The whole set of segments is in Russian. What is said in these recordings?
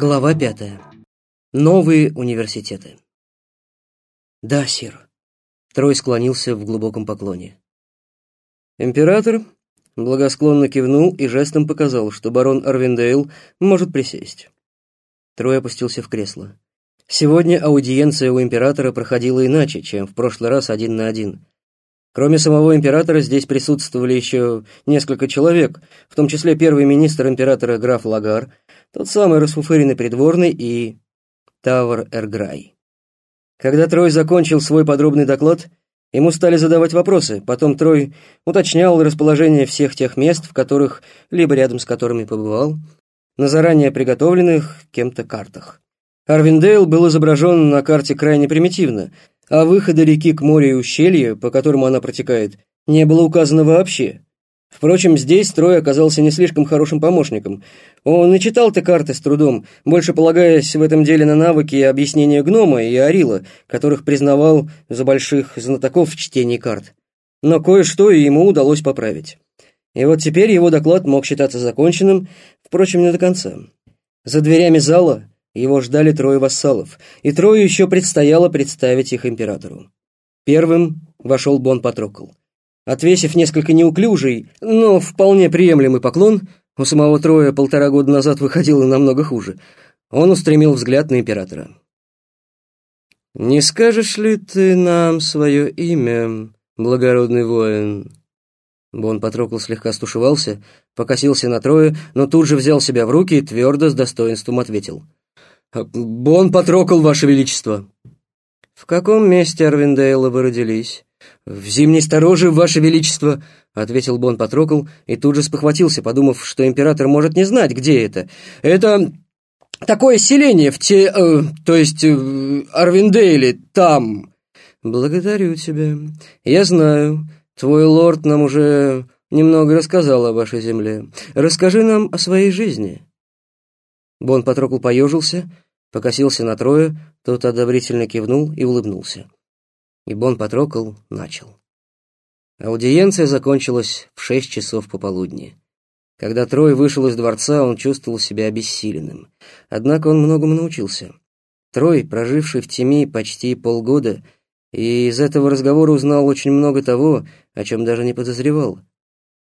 Глава пятая. Новые университеты. Да, сир. Трой склонился в глубоком поклоне. Император благосклонно кивнул и жестом показал, что барон Арвиндейл может присесть. Трой опустился в кресло. Сегодня аудиенция у императора проходила иначе, чем в прошлый раз один на один. Кроме самого императора здесь присутствовали еще несколько человек, в том числе первый министр императора граф Лагар, тот самый расфуфыренный придворный и Тавр Эрграй. Когда Трой закончил свой подробный доклад, ему стали задавать вопросы, потом Трой уточнял расположение всех тех мест, в которых, либо рядом с которыми побывал, на заранее приготовленных кем-то картах. Арвиндейл был изображен на карте крайне примитивно, а выхода реки к морю и ущелья, по которому она протекает, не было указано вообще. Впрочем, здесь Трой оказался не слишком хорошим помощником. Он и читал-то карты с трудом, больше полагаясь в этом деле на навыки и объяснения гнома и Арила, которых признавал за больших знатоков в чтении карт. Но кое-что ему удалось поправить. И вот теперь его доклад мог считаться законченным, впрочем, не до конца. За дверями зала его ждали трое вассалов, и трое еще предстояло представить их императору. Первым вошел Бон Патрокл. Отвесив несколько неуклюжий, но вполне приемлемый поклон, у самого Троя полтора года назад выходило намного хуже, он устремил взгляд на императора. «Не скажешь ли ты нам свое имя, благородный воин?» Бон Патрокл слегка стушевался, покосился на Троя, но тут же взял себя в руки и твердо с достоинством ответил. «Бон Патрокл, ваше величество!» «В каком месте Арвиндейла вы родились?» «В зимней стороже, Ваше Величество», — ответил Бон Патрокл и тут же спохватился, подумав, что император может не знать, где это. «Это такое селение в те... Э, то есть э, Арвиндейле, там». «Благодарю тебя. Я знаю. Твой лорд нам уже немного рассказал о вашей земле. Расскажи нам о своей жизни». Бон Патрокл поежился, покосился на Троя, тот одобрительно кивнул и улыбнулся и Бон Патрокл начал. Аудиенция закончилась в шесть часов пополудни. Когда Трой вышел из дворца, он чувствовал себя обессиленным. Однако он многому научился. Трой, проживший в Теми почти полгода, и из этого разговора узнал очень много того, о чем даже не подозревал.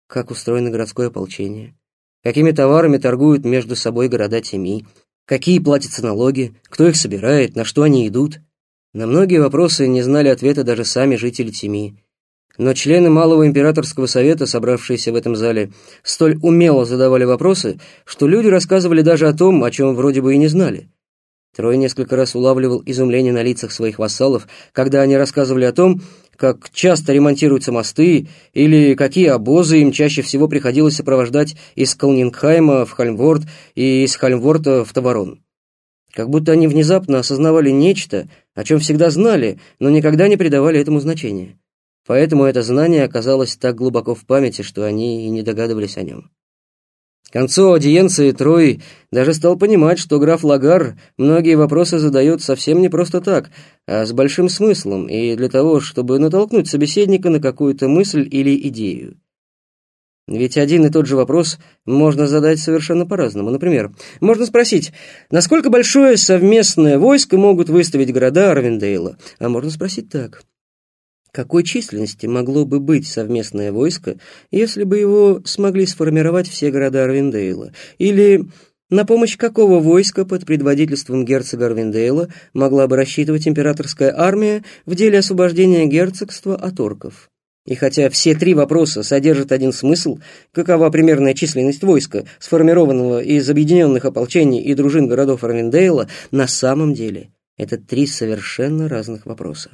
Как устроено городское ополчение, какими товарами торгуют между собой города Теми, какие платятся налоги, кто их собирает, на что они идут. На многие вопросы не знали ответа даже сами жители Тими. Но члены Малого Императорского Совета, собравшиеся в этом зале, столь умело задавали вопросы, что люди рассказывали даже о том, о чем вроде бы и не знали. Трой несколько раз улавливал изумление на лицах своих вассалов, когда они рассказывали о том, как часто ремонтируются мосты, или какие обозы им чаще всего приходилось сопровождать из Колнингхайма в Хальмворт и из Хальмворта в Таварон. Как будто они внезапно осознавали нечто, о чем всегда знали, но никогда не придавали этому значения. Поэтому это знание оказалось так глубоко в памяти, что они и не догадывались о нем. К концу аудиенции Трой даже стал понимать, что граф Лагар многие вопросы задает совсем не просто так, а с большим смыслом, и для того, чтобы натолкнуть собеседника на какую-то мысль или идею. Ведь один и тот же вопрос можно задать совершенно по-разному. Например, можно спросить, насколько большое совместное войско могут выставить города Арвиндейла? А можно спросить так. Какой численности могло бы быть совместное войско, если бы его смогли сформировать все города Арвиндейла? Или на помощь какого войска под предводительством герцога Арвиндейла могла бы рассчитывать императорская армия в деле освобождения герцогства от орков? И хотя все три вопроса содержат один смысл, какова примерная численность войска, сформированного из объединенных ополчений и дружин городов Арвиндейла, на самом деле это три совершенно разных вопроса.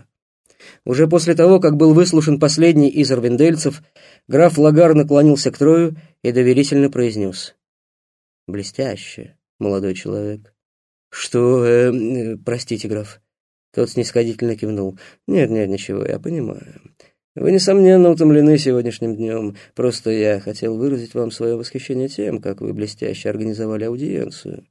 Уже после того, как был выслушан последний из арвиндельцев, граф Лагар наклонился к Трою и доверительно произнес. «Блестяще, молодой человек». «Что, э, э, простите, граф?» Тот снисходительно кивнул. «Нет, нет, ничего, я понимаю. Вы, несомненно, утомлены сегодняшним днем. Просто я хотел выразить вам свое восхищение тем, как вы блестяще организовали аудиенцию.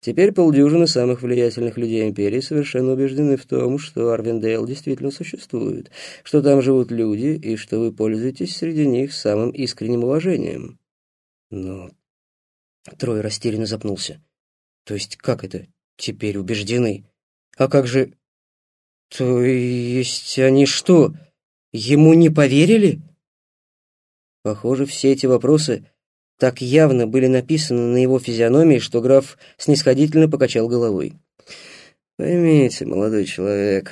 Теперь полдюжины самых влиятельных людей империи совершенно убеждены в том, что Арвиндейл действительно существует, что там живут люди и что вы пользуетесь среди них самым искренним уважением. Но Трой растерянно запнулся. То есть как это теперь убеждены? А как же... То есть они что, ему не поверили? Похоже, все эти вопросы так явно были написаны на его физиономии, что граф снисходительно покачал головой. «Поймите, молодой человек,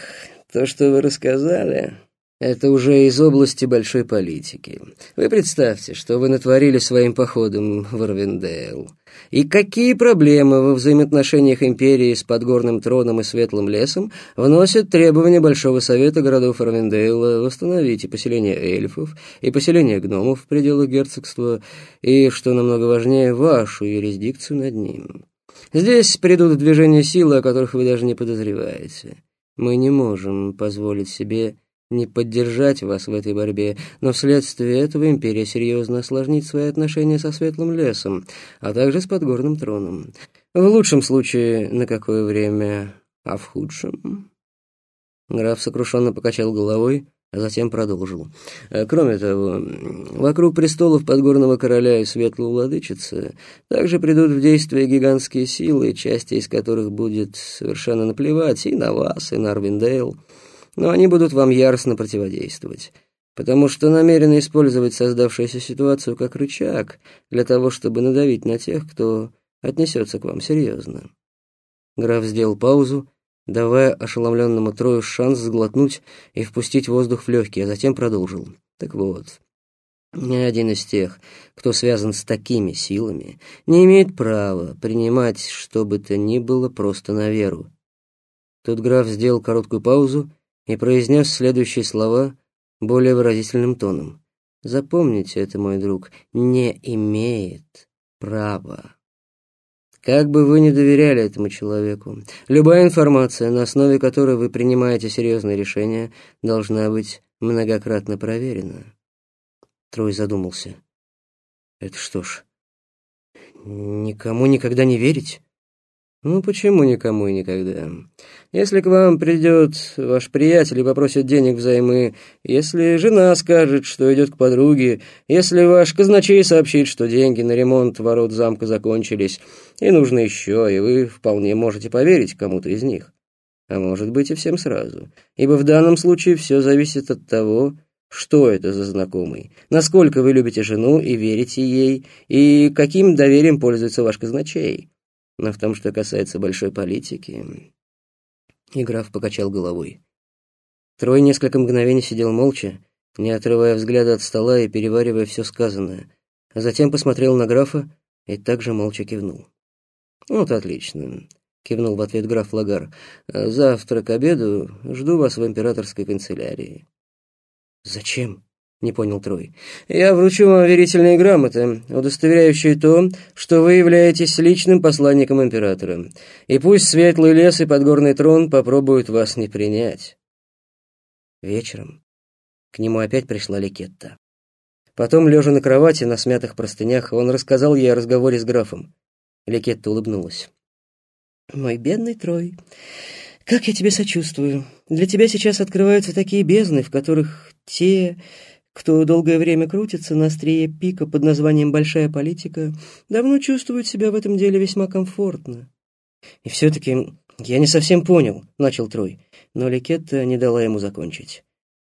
то, что вы рассказали, это уже из области большой политики. Вы представьте, что вы натворили своим походом в Арвиндейл. И какие проблемы во взаимоотношениях империи с подгорным троном и светлым лесом вносят требования Большого Совета городов Арвиндейла восстановить и поселение эльфов, и поселение гномов в пределах герцогства, и, что намного важнее, вашу юрисдикцию над ним. Здесь придут в движение силы, о которых вы даже не подозреваете. Мы не можем позволить себе не поддержать вас в этой борьбе, но вследствие этого империя серьезно осложнит свои отношения со Светлым лесом, а также с Подгорным троном. В лучшем случае на какое время, а в худшем... Граф сокрушенно покачал головой, а затем продолжил. «Э, кроме того, вокруг престолов Подгорного короля и Светлой Владычицы также придут в действие гигантские силы, части из которых будет совершенно наплевать и на вас, и на Арвиндейл но они будут вам яростно противодействовать, потому что намерены использовать создавшуюся ситуацию как рычаг для того, чтобы надавить на тех, кто отнесется к вам серьезно. Граф сделал паузу, давая ошеломленному Трою шанс сглотнуть и впустить воздух в легкие, а затем продолжил. Так вот, ни один из тех, кто связан с такими силами, не имеет права принимать что бы то ни было просто на веру. Тут граф сделал короткую паузу и произнес следующие слова более выразительным тоном. «Запомните это, мой друг, не имеет права». Как бы вы ни доверяли этому человеку, любая информация, на основе которой вы принимаете серьезные решения, должна быть многократно проверена. Трой задумался. Это что ж, никому никогда не верить? Ну почему никому и никогда? Если к вам придет ваш приятель и попросит денег взаймы, если жена скажет, что идет к подруге, если ваш казначей сообщит, что деньги на ремонт ворот замка закончились и нужно еще, и вы вполне можете поверить кому-то из них. А может быть и всем сразу. Ибо в данном случае все зависит от того, что это за знакомый, насколько вы любите жену и верите ей, и каким доверием пользуется ваш казначей. Но в том, что касается большой политики... И граф покачал головой. Трой несколько мгновений сидел молча, не отрывая взгляда от стола и переваривая все сказанное, а затем посмотрел на графа и также молча кивнул. «Вот отлично», — кивнул в ответ граф Лагар. «Завтра к обеду жду вас в императорской канцелярии». «Зачем?» Не понял Трой. «Я вручу вам верительные грамоты, удостоверяющие то, что вы являетесь личным посланником императора. И пусть светлый лес и подгорный трон попробуют вас не принять». Вечером к нему опять пришла Ликетта. Потом, лежа на кровати, на смятых простынях, он рассказал ей о разговоре с графом. Ликетта улыбнулась. «Мой бедный Трой, как я тебе сочувствую. Для тебя сейчас открываются такие бездны, в которых те кто долгое время крутится на острие пика под названием «большая политика», давно чувствует себя в этом деле весьма комфортно. «И все-таки я не совсем понял», — начал Трой, но Ликетта не дала ему закончить.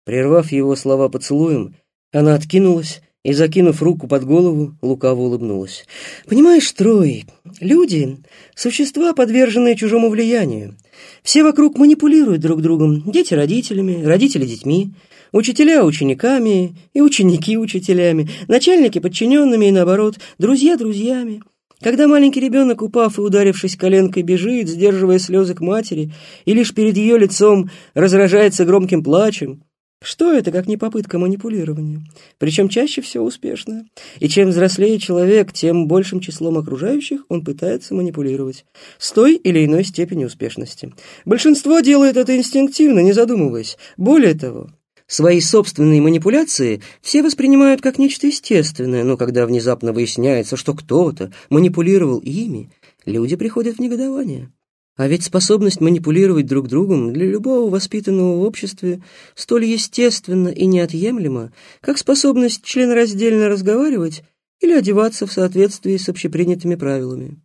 Прервав его слова поцелуем, она откинулась и, закинув руку под голову, лукаво улыбнулась. «Понимаешь, Трой, люди — существа, подверженные чужому влиянию. Все вокруг манипулируют друг другом, дети родителями, родители детьми. Учителя учениками и ученики учителями, начальники подчиненными и наоборот, друзья друзьями. Когда маленький ребенок, упав и ударившись коленкой, бежит, сдерживая слезы к матери, и лишь перед ее лицом разражается громким плачем, что это, как не попытка манипулирования? Причем чаще всего успешная. И чем взрослее человек, тем большим числом окружающих он пытается манипулировать. С той или иной степенью успешности. Большинство делает это инстинктивно, не задумываясь. Более того, Свои собственные манипуляции все воспринимают как нечто естественное, но когда внезапно выясняется, что кто-то манипулировал ими, люди приходят в негодование. А ведь способность манипулировать друг другом для любого воспитанного в обществе столь естественна и неотъемлема, как способность членораздельно разговаривать или одеваться в соответствии с общепринятыми правилами.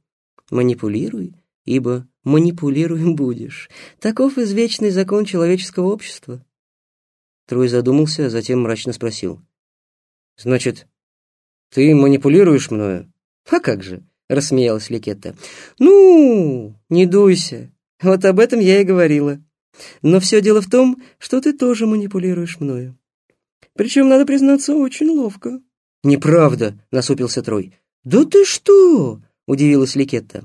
Манипулируй, ибо манипулируем будешь. Таков извечный закон человеческого общества. Трой задумался, а затем мрачно спросил. «Значит, ты манипулируешь мною?» «А как же?» — рассмеялась Ликетта. «Ну, не дуйся. Вот об этом я и говорила. Но все дело в том, что ты тоже манипулируешь мною. Причем, надо признаться, очень ловко». «Неправда», — насупился Трой. «Да ты что?» — удивилась Ликетта.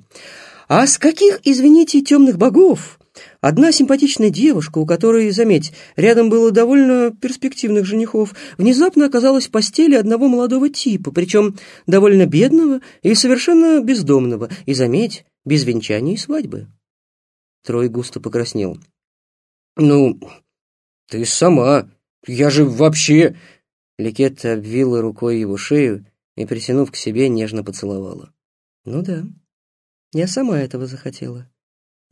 «А с каких, извините, темных богов Одна симпатичная девушка, у которой, заметь, рядом было довольно перспективных женихов, внезапно оказалась в постели одного молодого типа, причем довольно бедного и совершенно бездомного, и, заметь, без венчания и свадьбы. Трой густо покраснел. «Ну, ты сама. Я же вообще...» Ликетта обвила рукой его шею и, притянув к себе, нежно поцеловала. «Ну да, я сама этого захотела».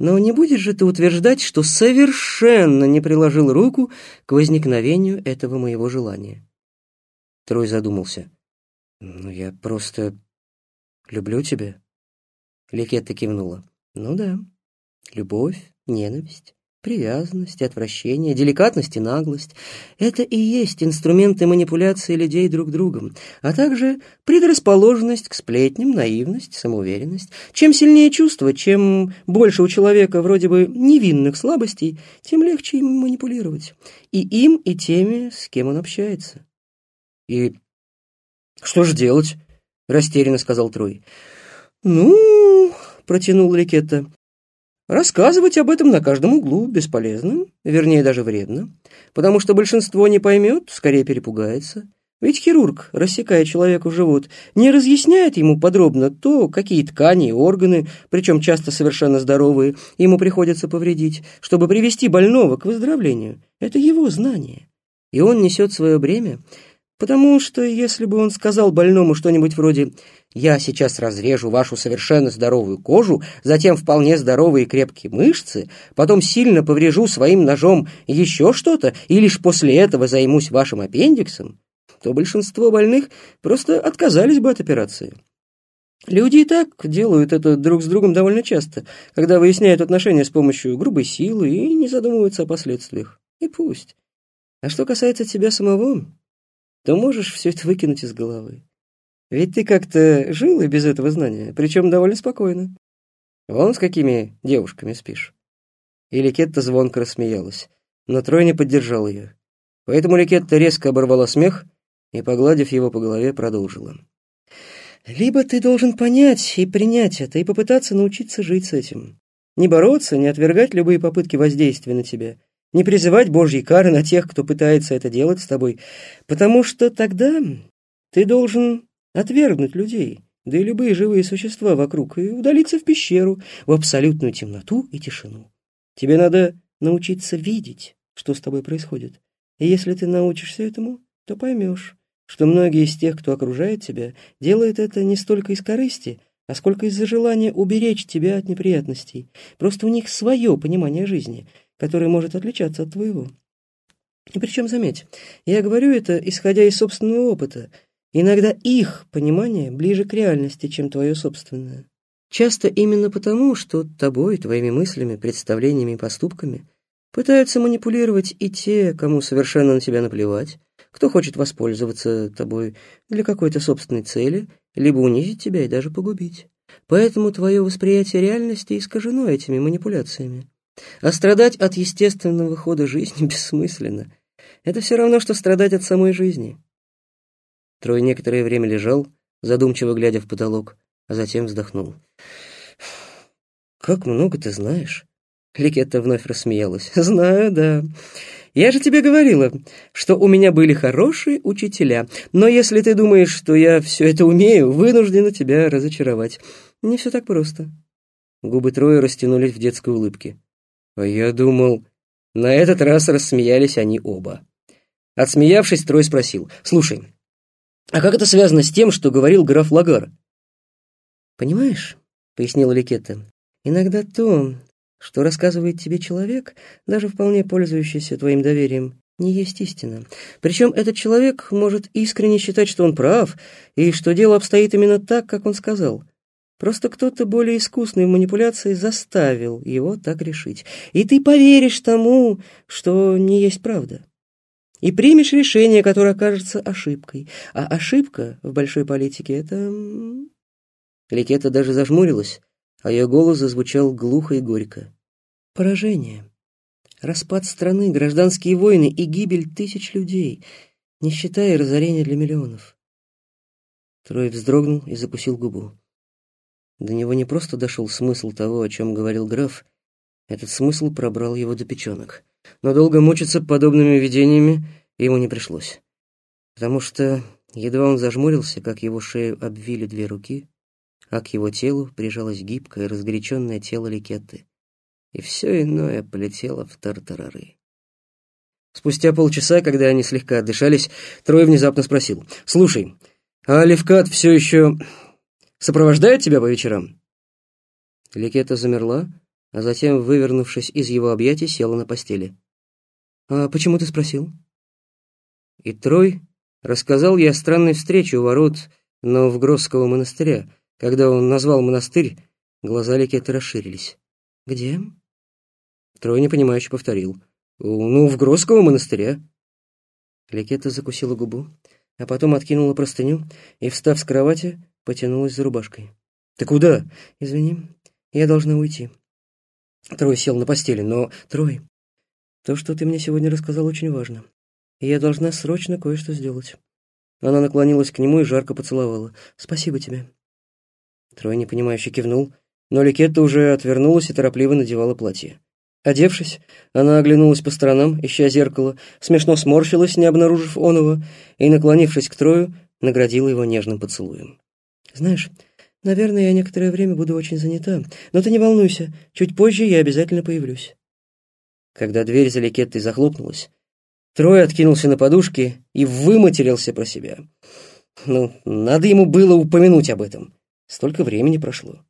Но не будешь же ты утверждать, что совершенно не приложил руку к возникновению этого моего желания? Трой задумался. «Ну, я просто люблю тебя». Ликетта кивнула. «Ну да, любовь, ненависть, Привязанность, отвращение, деликатность и наглость — это и есть инструменты манипуляции людей друг другом, а также предрасположенность к сплетням, наивность, самоуверенность. Чем сильнее чувство, чем больше у человека вроде бы невинных слабостей, тем легче им манипулировать. И им, и теми, с кем он общается. «И что же делать?» — растерянно сказал Трой. «Ну...» — протянул Ликетта. Рассказывать об этом на каждом углу бесполезно, вернее даже вредно, потому что большинство не поймет, скорее перепугается. Ведь хирург, рассекая человеку живот, не разъясняет ему подробно то, какие ткани и органы, причем часто совершенно здоровые, ему приходится повредить, чтобы привести больного к выздоровлению. Это его знание. И он несет свое бремя, потому что если бы он сказал больному что-нибудь вроде я сейчас разрежу вашу совершенно здоровую кожу, затем вполне здоровые крепкие мышцы, потом сильно поврежу своим ножом еще что-то, и лишь после этого займусь вашим аппендиксом, то большинство больных просто отказались бы от операции. Люди и так делают это друг с другом довольно часто, когда выясняют отношения с помощью грубой силы и не задумываются о последствиях. И пусть. А что касается тебя самого, то можешь все это выкинуть из головы. Ведь ты как-то жил и без этого знания, причем довольно спокойно. Вон с какими девушками спишь». И Ликетта звонко рассмеялась, но Трой не поддержал ее. Поэтому Ликетта резко оборвала смех и, погладив его по голове, продолжила. «Либо ты должен понять и принять это, и попытаться научиться жить с этим. Не бороться, не отвергать любые попытки воздействия на тебя, не призывать Божьей кары на тех, кто пытается это делать с тобой, потому что тогда ты должен отвергнуть людей, да и любые живые существа вокруг, и удалиться в пещеру, в абсолютную темноту и тишину. Тебе надо научиться видеть, что с тобой происходит. И если ты научишься этому, то поймешь, что многие из тех, кто окружает тебя, делают это не столько из корысти, а сколько из-за желания уберечь тебя от неприятностей. Просто у них свое понимание жизни, которое может отличаться от твоего. И причем, заметь, я говорю это, исходя из собственного опыта — Иногда их понимание ближе к реальности, чем твое собственное. Часто именно потому, что тобой, твоими мыслями, представлениями и поступками пытаются манипулировать и те, кому совершенно на тебя наплевать, кто хочет воспользоваться тобой для какой-то собственной цели, либо унизить тебя и даже погубить. Поэтому твое восприятие реальности искажено этими манипуляциями. А страдать от естественного хода жизни бессмысленно. Это все равно, что страдать от самой жизни. Трой некоторое время лежал, задумчиво глядя в потолок, а затем вздохнул. «Как много ты знаешь?» Ликетта вновь рассмеялась. «Знаю, да. Я же тебе говорила, что у меня были хорошие учителя, но если ты думаешь, что я все это умею, вынуждена тебя разочаровать. Не все так просто». Губы Троя растянулись в детской улыбке. «А я думал...» На этот раз рассмеялись они оба. Отсмеявшись, Трой спросил. «Слушай, а как это связано с тем, что говорил граф Лагар? «Понимаешь», — пояснила Ликетта, — «иногда то, что рассказывает тебе человек, даже вполне пользующийся твоим доверием, не есть истина. Причем этот человек может искренне считать, что он прав, и что дело обстоит именно так, как он сказал. Просто кто-то более искусный в манипуляции заставил его так решить. И ты поверишь тому, что не есть правда. И примешь решение, которое окажется ошибкой. А ошибка в большой политике — это... Ликета даже зажмурилась, а ее голос зазвучал глухо и горько. Поражение. Распад страны, гражданские войны и гибель тысяч людей, не считая разорения для миллионов. Трой вздрогнул и закусил губу. До него не просто дошел смысл того, о чем говорил граф, этот смысл пробрал его до печенок. Но долго мучиться подобными видениями ему не пришлось. Потому что едва он зажмурился, как его шею обвили две руки, а к его телу прижалось гибкое, разгоряченное тело Ликетты, и все иное полетело в тартарары. Спустя полчаса, когда они слегка отдышались, Трой внезапно спросил, «Слушай, а Левкат все еще сопровождает тебя по вечерам?» Ликета замерла, а затем, вывернувшись из его объятий, села на постели. «А почему ты спросил?» И Трой рассказал ей о странной встрече у ворот Новгородского монастыря. Когда он назвал монастырь, глаза Ликеты расширились. «Где?» Трой непонимающе повторил. «У Новгородского монастыря». Ликета закусила губу, а потом откинула простыню и, встав с кровати, потянулась за рубашкой. «Ты куда?» «Извини, я должна уйти». Трой сел на постели, но... Трой, то, что ты мне сегодня рассказал, очень важно. И я должна срочно кое-что сделать. Она наклонилась к нему и жарко поцеловала. Спасибо тебе. Трой непонимающе кивнул, но Ликетта уже отвернулась и торопливо надевала платье. Одевшись, она оглянулась по сторонам, ища зеркало, смешно сморщилась, не обнаружив оного, и, наклонившись к Трою, наградила его нежным поцелуем. «Знаешь, Наверное, я некоторое время буду очень занята, но ты не волнуйся, чуть позже я обязательно появлюсь». Когда дверь за Ликеттой захлопнулась, Трой откинулся на подушке и выматерился про себя. Ну, надо ему было упомянуть об этом. Столько времени прошло.